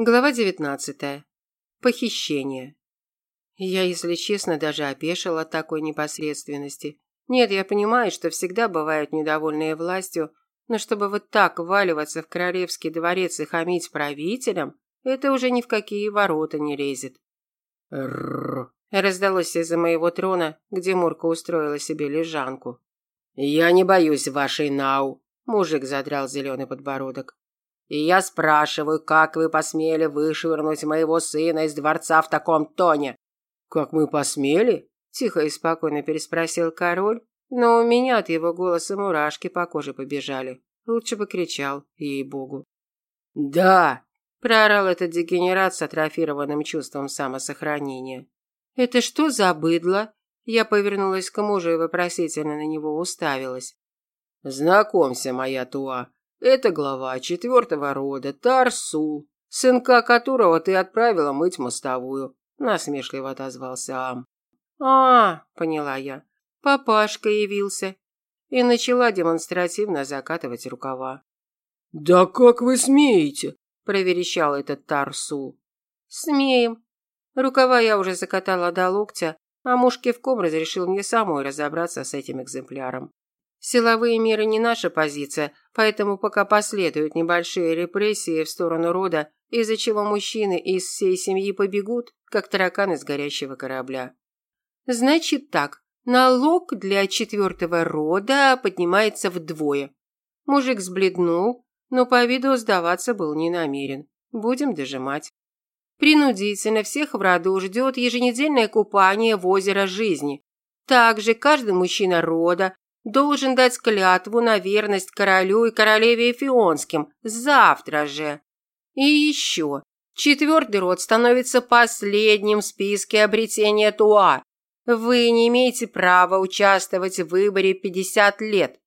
Глава 19. Похищение. Я, если честно, даже опешила от такой непосредственности. Нет, я понимаю, что всегда бывают недовольные властью, но чтобы вот так вваливаться в королевский дворец и хамить правителям, это уже ни в какие ворота не лезет. Рррр. Раздалось из-за моего трона, где Мурка устроила себе лежанку. Я не боюсь вашей нау. Мужик задрал зеленый подбородок. И я спрашиваю, как вы посмели вышвырнуть моего сына из дворца в таком тоне? Как мы посмели? Тихо и спокойно переспросил король, но у меня от его голоса мурашки по коже побежали. Лучше бы кричал, ей-богу. Да, проорал этот дегенерат с атрофированным чувством самосохранения. Это что за быдло? Я повернулась к мужу и вопросительно на него уставилась. Знакомься, моя Туа, это глава четвертого рода Тарсу, сынка которого ты отправила мыть мостовую, насмешливо отозвался Ам. А, поняла я. Папашка явился и начала демонстративно закатывать рукава. Да как вы смеете? проверещал этот Тарсу. Смеем. Рукава я уже закатала до локтя, а муж кивком разрешил мне самой разобраться с этим экземпляром. Силовые меры не наша позиция, поэтому пока последуют небольшие репрессии в сторону рода, из-за чего мужчины из всей семьи побегут, как тараканы с горящего корабля. Значит так, налог для четвертого рода поднимается вдвое. Мужик сбледнул, но по виду сдаваться был не намерен. Будем дожимать. Принудительно всех в роду ждет еженедельное купание в озеро жизни. Также каждый мужчина рода должен дать клятву на верность королю и королеве Эфионским завтра же. И еще. Четвертый род становится последним в списке обретения Туа. Вы не имеете права участвовать в выборе 50 лет.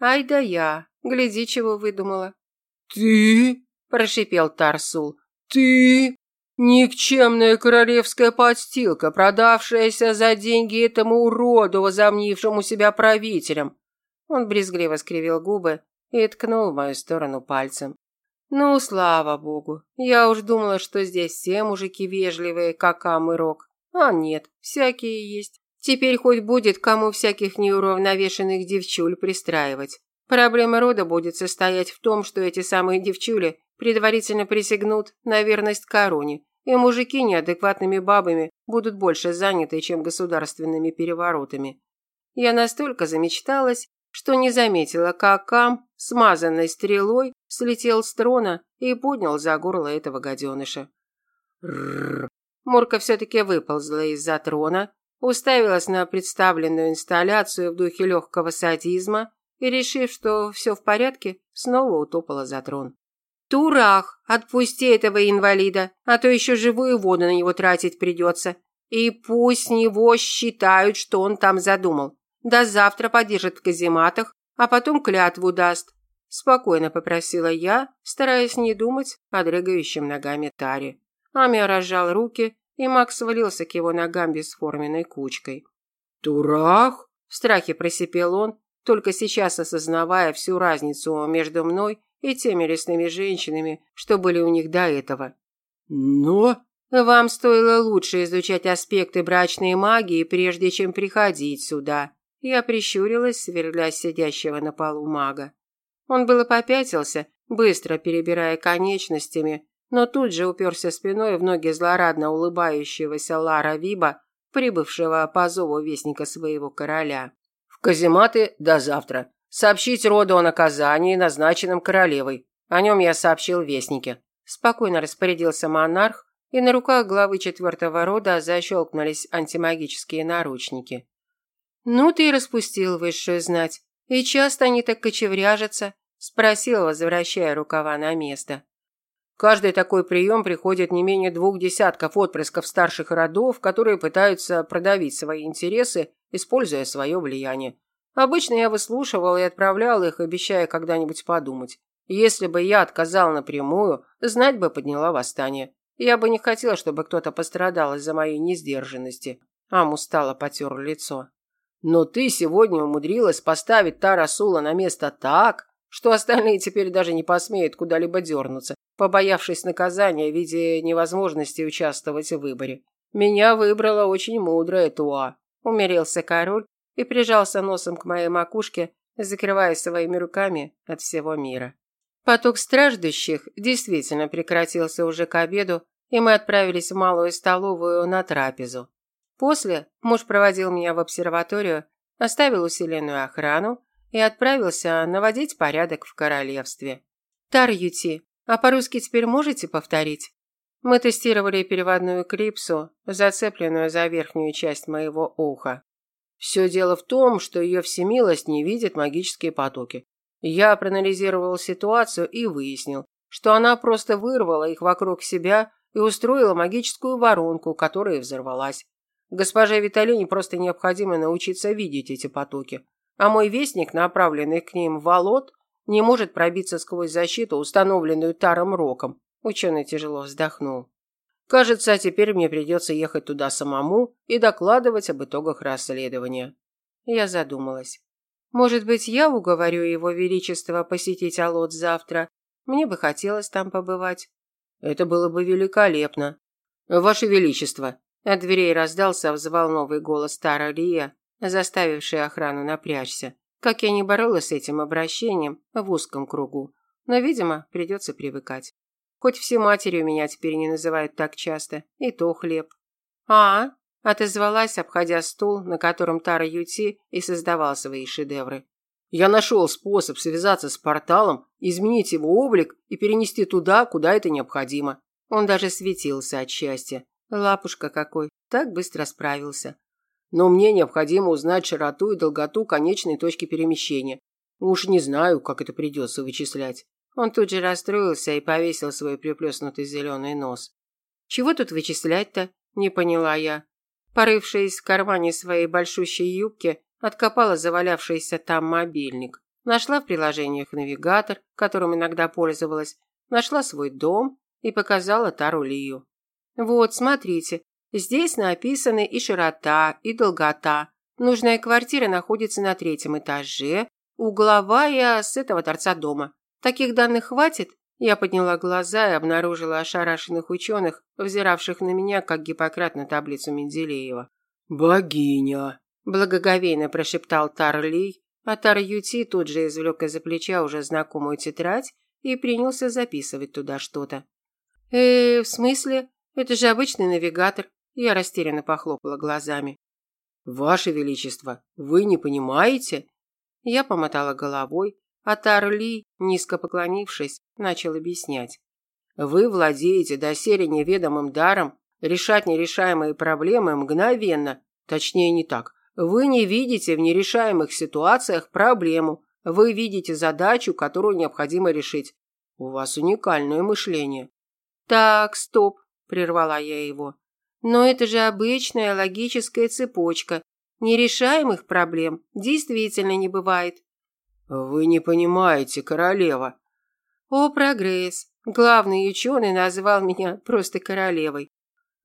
Ай да я, гляди, чего выдумала. Ты? Прошипел Тарсул. Ты? Никчемная королевская подстилка, продавшаяся за деньги этому уроду, возомнившему себя правителем. Он брезгливо скривил губы и ткнул в мою сторону пальцем. Ну, слава богу. Я уж думала, что здесь все мужики вежливые, как Ам и Рок. А нет, всякие есть. Теперь хоть будет кому всяких неуравновешенных девчуль пристраивать. Проблема рода будет состоять в том, что эти самые девчули предварительно присягнут на верность короне, и мужики неадекватными бабами будут больше заняты, чем государственными переворотами. Я настолько замечталась, что не заметила, как Кам, смазанной стрелой, слетел с трона и поднял за горло этого гаденыша. Мурка все-таки выползла из-за трона, уставилась на представленную инсталляцию в духе легкого садизма и, решив, что все в порядке, снова утопала за трон. «Турах, отпусти этого инвалида, а то еще живую воду на него тратить придется. И пусть него считают, что он там задумал. До завтра подержит в казематах, а потом клятву даст». Спокойно попросила я, стараясь не думать о дрыгающем ногами Таре. Амия разжал руки, и Макс свалился к его ногам бесформенной кучкой. «Турах?» – в страхе просипел он, только сейчас осознавая всю разницу между мной и теми лесными женщинами, что были у них до этого. Но вам стоило лучше изучать аспекты брачной магии, прежде чем приходить сюда. Я прищурилась, сверля сидящего на полу мага. Он было попятился, быстро перебирая конечностями, но тут же уперся спиной в ноги злорадно улыбающегося Лара Виба, прибывшего по зову вестника своего короля. «В казематы до завтра. Сообщить роду о наказании, назначенном королевой. О нем я сообщил вестнике». Спокойно распорядился монарх, и на руках главы четвертого рода защелкнулись антимагические наручники. «Ну ты и распустил высшую знать. И часто они так кочевряжутся?» – спросил, возвращая рукава на место. Каждый такой прием приходит не менее двух десятков отпрысков старших родов, которые пытаются продавить свои интересы, используя свое влияние. Обычно я выслушивал и отправлял их, обещая когда-нибудь подумать. Если бы я отказал напрямую, знать бы подняла восстание. Я бы не хотел, чтобы кто-то пострадал из-за моей несдержанности. Ам устало потер лицо. Но ты сегодня умудрилась поставить Тарасула на место так, что остальные теперь даже не посмеют куда-либо дернуться. побоявшись наказания в виде невозможности участвовать в выборе. Меня выбрала очень мудрая Туа. Умерился король и прижался носом к моей макушке, закрывая своими руками от всего мира. Поток страждущих действительно прекратился уже к обеду, и мы отправились в малую столовую на трапезу. После муж проводил меня в обсерваторию, оставил усиленную охрану и отправился наводить порядок в королевстве. Тар-Юти, а по-русски теперь можете повторить? Мы тестировали переводную клипсу, зацепленную за верхнюю часть моего уха. Все дело в том, что ее всемилость не видит магические потоки. Я проанализировал ситуацию и выяснил, что она просто вырвала их вокруг себя и устроила магическую воронку, которая взорвалась. Госпоже Виталине просто необходимо научиться видеть эти потоки. А мой вестник, направленный к ним Волод, не может пробиться сквозь защиту, установленную Таром Роком. Ученый тяжело вздохнул. Кажется, теперь мне придется ехать туда самому и докладывать об итогах расследования. Я задумалась. Может быть, я уговорю его величество посетить Алот завтра? Мне бы хотелось там побывать. Это было бы великолепно. Ваше величество, от дверей раздался взволновый голос Тара Рия, заставивший охрану напрячься. Как я не боролась с этим обращением в узком кругу, но, видимо, придется привыкать. Хоть все матери у меня теперь не называют так часто, и то хлеб. А, отозвалась, обходя стул, на котором Тара Юти и создавал свои шедевры. Я нашел способ связаться с порталом, изменить его облик и перенести туда, куда это необходимо. Он даже светился от счастья. Лапушка какой, так быстро справился. Но мне необходимо узнать широту и долготу конечной точки перемещения. Уж не знаю, как это придется вычислять. Он тут же расстроился и повесил свой приплюснутый зеленый нос. Чего тут вычислять-то? Не поняла я. Порывшись в кармане своей большущей юбки, откопала завалявшийся там мобильник. Нашла в приложениях навигатор, которым иногда пользовалась, нашла свой дом и показала Тару Лию. Вот, смотрите, здесь написаны и широта, и долгота. Нужная квартира находится на третьем этаже, угловая с этого торца дома. Таких данных хватит? Я подняла глаза и обнаружила ошарашенных ученых, взиравших на меня, как Гиппократ на таблицу Менделеева. «Богиня!» – благоговейно прошептал Тарли, а Тар Юти тут же извлек из-за плеча уже знакомую тетрадь и принялся записывать туда что-то. «Э, в смысле? Это же обычный навигатор. Я растерянно похлопала глазами. Ваше величество, вы не понимаете? Я помотала головой, а Тарли, низко поклонившись, начал объяснять. Вы владеете доселе неведомым даром решать нерешаемые проблемы мгновенно. Точнее, не так. Вы не видите в нерешаемых ситуациях проблему. Вы видите задачу, которую необходимо решить. У вас уникальное мышление. Так, стоп прервала я его. Но это же обычная логическая цепочка. Нерешаемых проблем действительно не бывает. Вы не понимаете, королева. О, прогресс. Главный ученый назвал меня просто королевой.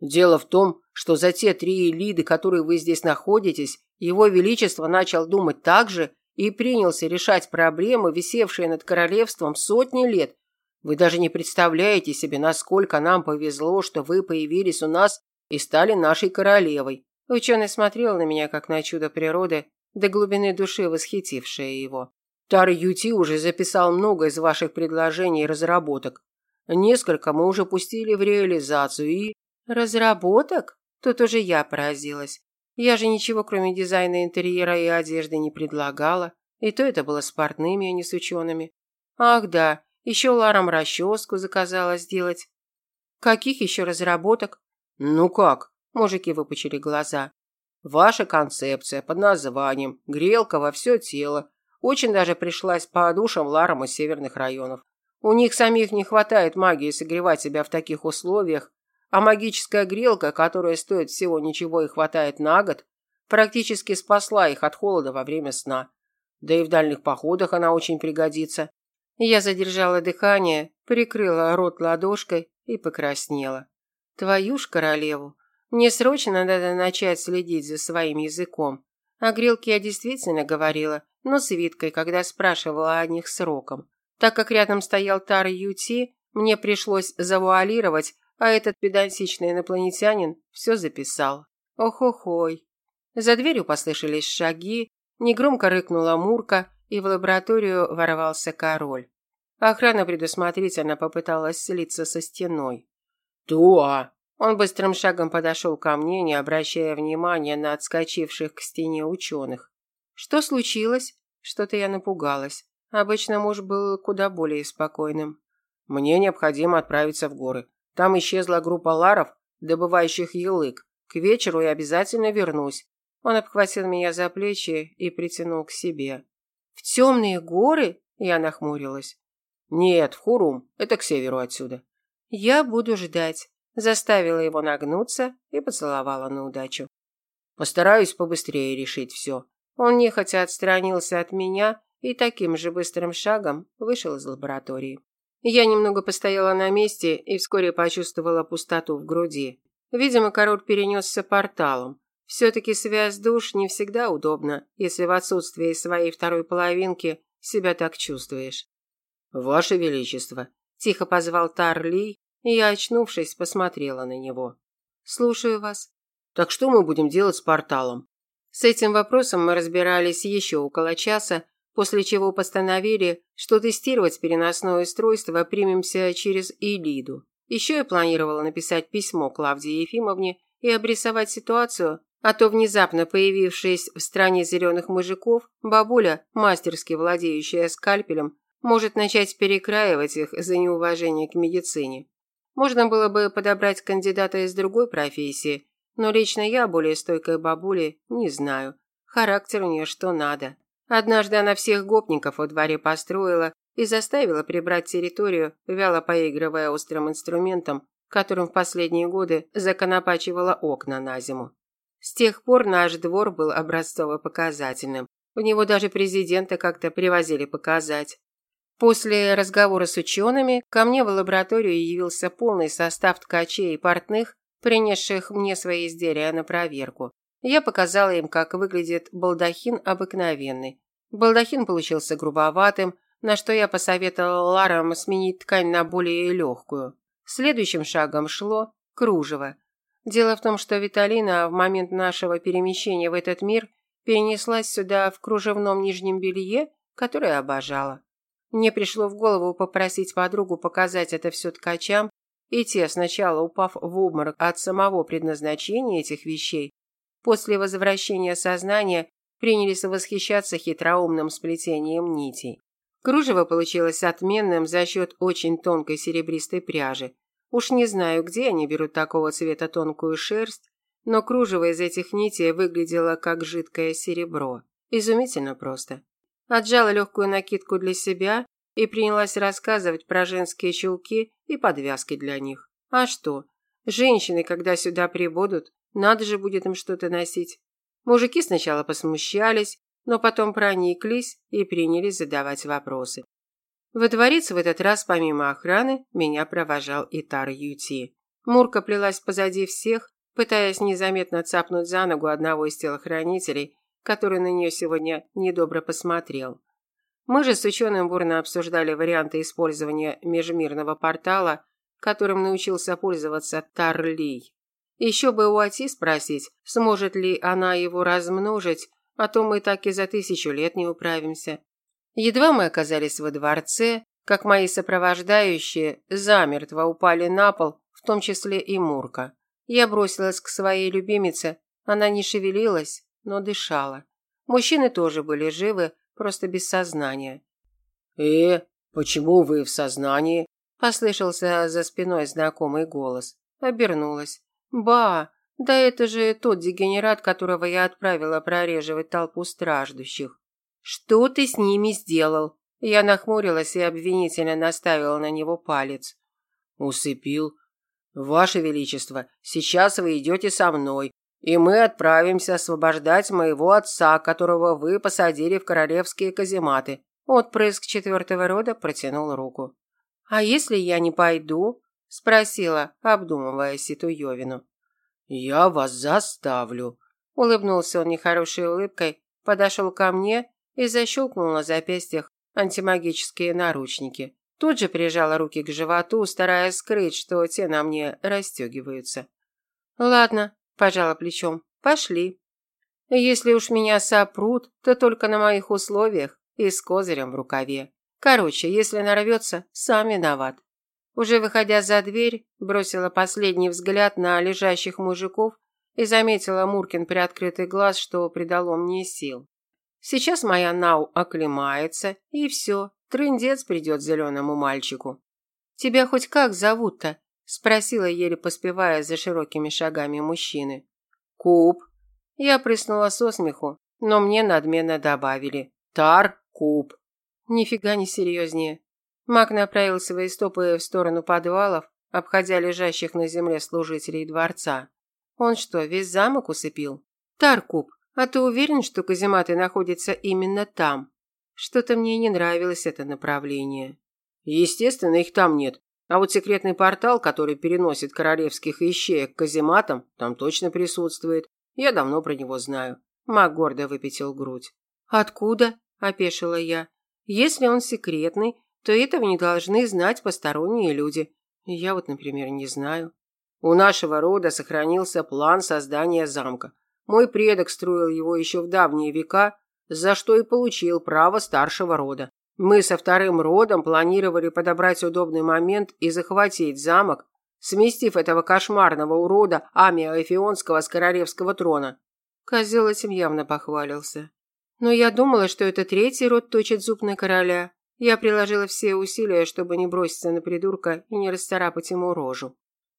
Дело в том, что за те три элиды, которые вы здесь находитесь, его величество начал думать так же и принялся решать проблемы, висевшие над королевством сотни лет, вы даже не представляете себе, насколько нам повезло, что вы появились у нас и стали нашей королевой. Ученый смотрел на меня, как на чудо природы, до глубины души восхитившее его. Тар Юти уже записал много из ваших предложений и разработок. Несколько мы уже пустили в реализацию и... Разработок? Тут уже я поразилась. Я же ничего, кроме дизайна интерьера и одежды, не предлагала. И то это было с портными, а не с учеными. Ах да, еще Ларам расческу заказала сделать. Каких еще разработок? Ну как? Мужики выпучили глаза. Ваша концепция под названием «Грелка во все тело» очень даже пришлась по душам Ларам из северных районов. У них самих не хватает магии согревать себя в таких условиях, а магическая грелка, которая стоит всего ничего и хватает на год, практически спасла их от холода во время сна. Да и в дальних походах она очень пригодится. Я задержала дыхание, прикрыла рот ладошкой и покраснела. Твою ж королеву. Мне срочно надо начать следить за своим языком. О грелке я действительно говорила, но с Виткой, когда спрашивала о них сроком. Так как рядом стоял Тар Юти, Мне пришлось завуалировать, а этот педантичный инопланетянин все записал. Ох-охой. За дверью послышались шаги, негромко рыкнула Мурка, и в лабораторию ворвался король. Охрана предусмотрительно попыталась слиться со стеной. «Туа!» Он быстрым шагом подошел ко мне, не обращая внимания на отскочивших к стене ученых. Что случилось? Что-то я напугалась. Обычно муж был куда более спокойным. Мне необходимо отправиться в горы. Там исчезла группа ларов, добывающих елык. К вечеру я обязательно вернусь. Он обхватил меня за плечи и притянул к себе. В темные горы? Я нахмурилась. Нет, в Хурум. Это к северу отсюда. Я буду ждать. Заставила его нагнуться и поцеловала на удачу. Постараюсь побыстрее решить все. Он нехотя отстранился от меня и таким же быстрым шагом вышел из лаборатории. Я немного постояла на месте и вскоре почувствовала пустоту в груди. Видимо, король перенесся порталом. Все-таки связь душ не всегда удобна, если в отсутствии своей второй половинки себя так чувствуешь. «Ваше Величество», – тихо позвал Тарли, и я, очнувшись, посмотрела на него. «Слушаю вас». «Так что мы будем делать с порталом?» С этим вопросом мы разбирались еще около часа, после чего постановили, что тестировать переносное устройство примемся через Элиду. Еще я планировала написать письмо Клавдии Ефимовне и обрисовать ситуацию, а то внезапно появившись в стране зеленых мужиков, бабуля, мастерски владеющая скальпелем, может начать перекраивать их за неуважение к медицине. Можно было бы подобрать кандидата из другой профессии, но лично я, более стойкой бабули, не знаю. Характер у нее что надо. Однажды она всех гопников во дворе построила и заставила прибрать территорию, вяло поигрывая острым инструментом, которым в последние годы законопачивала окна на зиму. С тех пор наш двор был образцово-показательным. В него даже президента как-то привозили показать. После разговора с учеными ко мне в лабораторию явился полный состав ткачей и портных, принесших мне свои изделия на проверку. Я показала им, как выглядит балдахин обыкновенный. Балдахин получился грубоватым, на что я посоветовала Ларам сменить ткань на более легкую. Следующим шагом шло кружево. Дело в том, что Виталина в момент нашего перемещения в этот мир перенеслась сюда в кружевном нижнем белье, которое обожала. Мне пришло в голову попросить подругу показать это все ткачам, и те, сначала упав в обморок от самого предназначения этих вещей, после возвращения сознания принялись восхищаться хитроумным сплетением нитей. Кружево получилось отменным за счет очень тонкой серебристой пряжи. Уж не знаю, где они берут такого цвета тонкую шерсть, но кружево из этих нитей выглядело как жидкое серебро. Изумительно просто. Отжала легкую накидку для себя и принялась рассказывать про женские чулки и подвязки для них. А что? Женщины, когда сюда прибудут, надо же будет им что-то носить. Мужики сначала посмущались, но потом прониклись и принялись задавать вопросы. Во дворец в этот раз помимо охраны меня провожал и Тар Юти. Мурка плелась позади всех, пытаясь незаметно цапнуть за ногу одного из телохранителей, который на нее сегодня недобро посмотрел. Мы же с ученым бурно обсуждали варианты использования межмирного портала, которым научился пользоваться Тарлей. Еще бы у Ати спросить, сможет ли она его размножить, а то мы так и за тысячу лет не управимся. Едва мы оказались во дворце, как мои сопровождающие замертво упали на пол, в том числе и Мурка. Я бросилась к своей любимице, она не шевелилась, но дышала. Мужчины тоже были живы, просто без сознания. «Э, почему вы в сознании?» – послышался за спиной знакомый голос. Обернулась. Ба, да это же тот дегенерат, которого я отправила прореживать толпу страждущих. Что ты с ними сделал? Я нахмурилась и обвинительно наставила на него палец. Усыпил. Ваше величество, сейчас вы идете со мной, и мы отправимся освобождать моего отца, которого вы посадили в королевские казематы. Отпрыск четвертого рода протянул руку. А если я не пойду? спросила, обдумывая Ситуевину. Я вас заставлю. Улыбнулся он нехорошей улыбкой, подошел ко мне и защелкнул на запястьях антимагические наручники. Тут же прижала руки к животу, стараясь скрыть, что те на мне расстегиваются. «Ладно», – пожала плечом, – «пошли». Если уж меня сопрут, то только на моих условиях и с козырем в рукаве. Короче, если нарвется, сам виноват. Уже выходя за дверь, бросила последний взгляд на лежащих мужиков и заметила Муркин приоткрытый глаз, что придало мне сил. Сейчас моя нау оклемается, и все, трындец придет зеленому мальчику. «Тебя хоть как зовут-то?» – спросила, еле поспевая за широкими шагами мужчины. «Куб». Я прыснула со смеху, но мне надменно добавили. «Тар Куб». Нифига не серьезнее. Маг направил свои стопы в сторону подвалов, обходя лежащих на земле служителей дворца. Он что, весь замок усыпил? Таркуб, а ты уверен, что казематы находятся именно там? Что-то мне не нравилось это направление. Естественно, их там нет. А вот секретный портал, который переносит королевских ищеек к казематам, там точно присутствует. Я давно про него знаю. Маг гордо выпятил грудь. Откуда? опешила я. Если он секретный, то этого не должны знать посторонние люди. Я вот, например, не знаю. У нашего рода сохранился план создания замка. Мой предок строил его еще в давние века, за что и получил право старшего рода. Мы со вторым родом планировали подобрать удобный момент и захватить замок, сместив этого кошмарного урода Амия Эфионского с королевского трона. Козел этим явно похвалился. Но я думала, что это третий род точит зуб на короля. Я приложила все усилия, чтобы не броситься на придурка и не расцарапать ему рожу.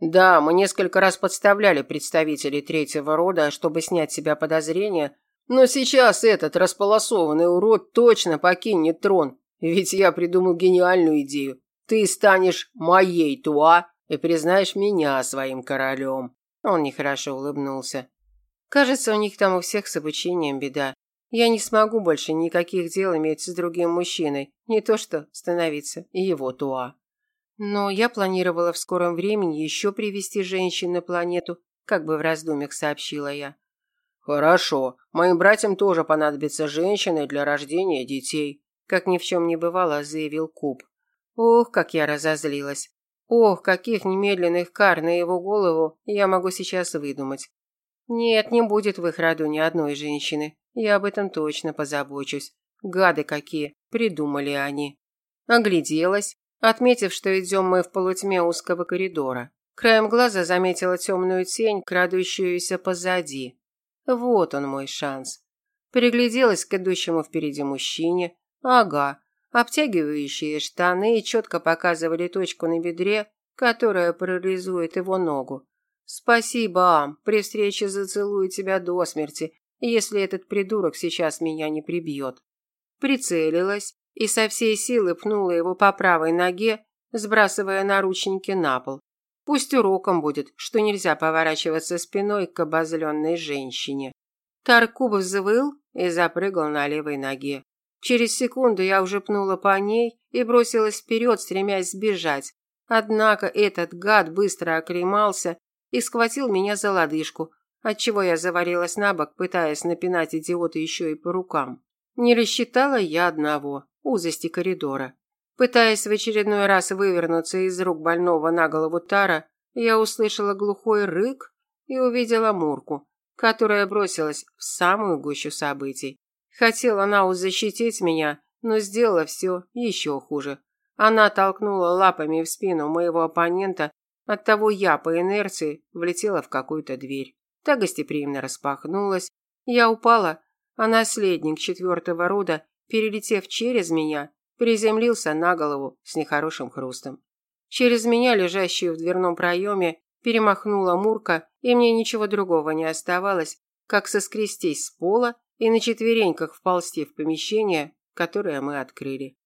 Да, мы несколько раз подставляли представителей третьего рода, чтобы снять с себя подозрения, но сейчас этот располосованный урод точно покинет трон, ведь я придумал гениальную идею. Ты станешь моей Туа и признаешь меня своим королем. Он нехорошо улыбнулся. Кажется, у них там у всех с обучением беда. Я не смогу больше никаких дел иметь с другим мужчиной, не то что становиться его Туа. Но я планировала в скором времени еще привести женщин на планету, как бы в раздумьях сообщила я. Хорошо, моим братьям тоже понадобятся женщины для рождения детей, как ни в чем не бывало, заявил Куб. Ох, как я разозлилась. Ох, каких немедленных кар на его голову я могу сейчас выдумать. Нет, не будет в их роду ни одной женщины. Я об этом точно позабочусь. Гады какие, придумали они. Огляделась, отметив, что идем мы в полутьме узкого коридора. Краем глаза заметила темную тень, крадущуюся позади. Вот он мой шанс. Пригляделась к идущему впереди мужчине. Ага, обтягивающие штаны четко показывали точку на бедре, которая парализует его ногу. Спасибо, Ам, при встрече зацелую тебя до смерти, если этот придурок сейчас меня не прибьет. Прицелилась, и со всей силы пнула его по правой ноге, сбрасывая наручники на пол. Пусть уроком будет, что нельзя поворачиваться спиной к обозленной женщине. Таркуб взвыл и запрыгал на левой ноге. Через секунду я уже пнула по ней и бросилась вперед, стремясь сбежать. Однако этот гад быстро окремался и схватил меня за лодыжку, отчего я заварилась на бок, пытаясь напинать идиота еще и по рукам. Не рассчитала я одного узости коридора. Пытаясь в очередной раз вывернуться из рук больного на голову Тара, я услышала глухой рык и увидела Мурку, которая бросилась в самую гущу событий. Хотела Нау защитить меня, но сделала все еще хуже. Она толкнула лапами в спину моего оппонента, оттого я по инерции влетела в какую-то дверь. Та гостеприимно распахнулась, я упала, а наследник четвертого рода перелетев через меня, приземлился на голову с нехорошим хрустом. Через меня, лежащую в дверном проеме, перемахнула Мурка, и мне ничего другого не оставалось, как соскрестись с пола и на четвереньках вползти в помещение, которое мы открыли.